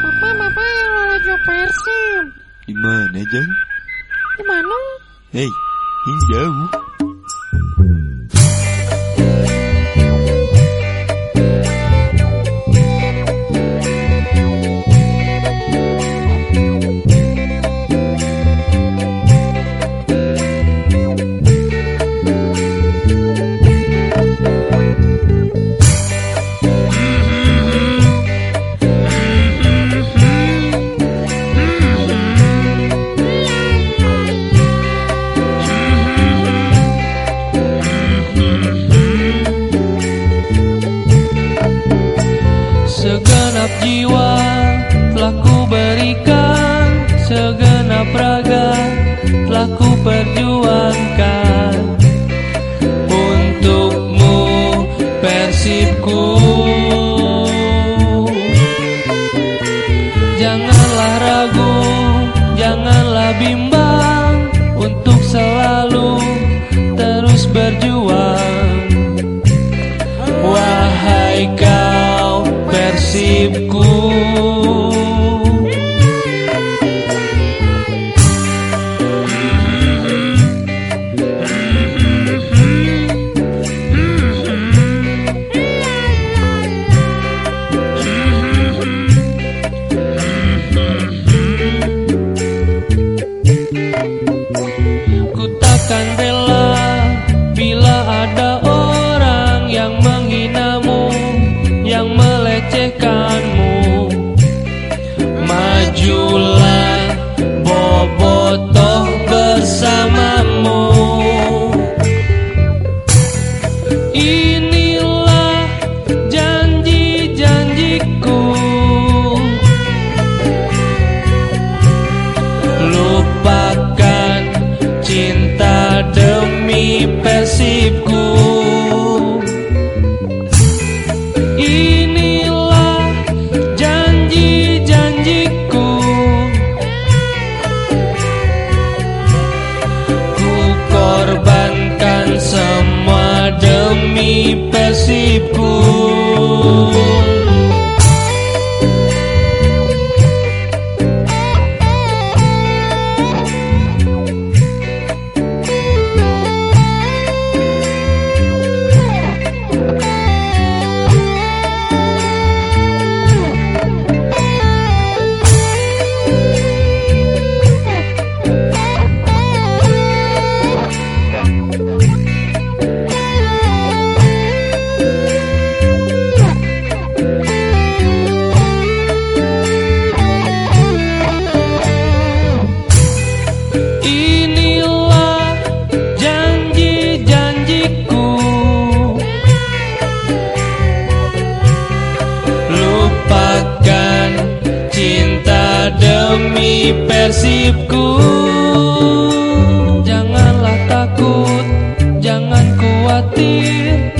Papa, papa yang lagi Persib. Di mana, Jang? Di mana? Hei, ini jauh. Berikan Segenap raga telah ku perjuangkan Untukmu persibku. Janganlah ragu, janganlah bimbang. Untuk selalu terus berjuang. Wahai kau persibku demi persibku. Janganlah takut, jangan khawatir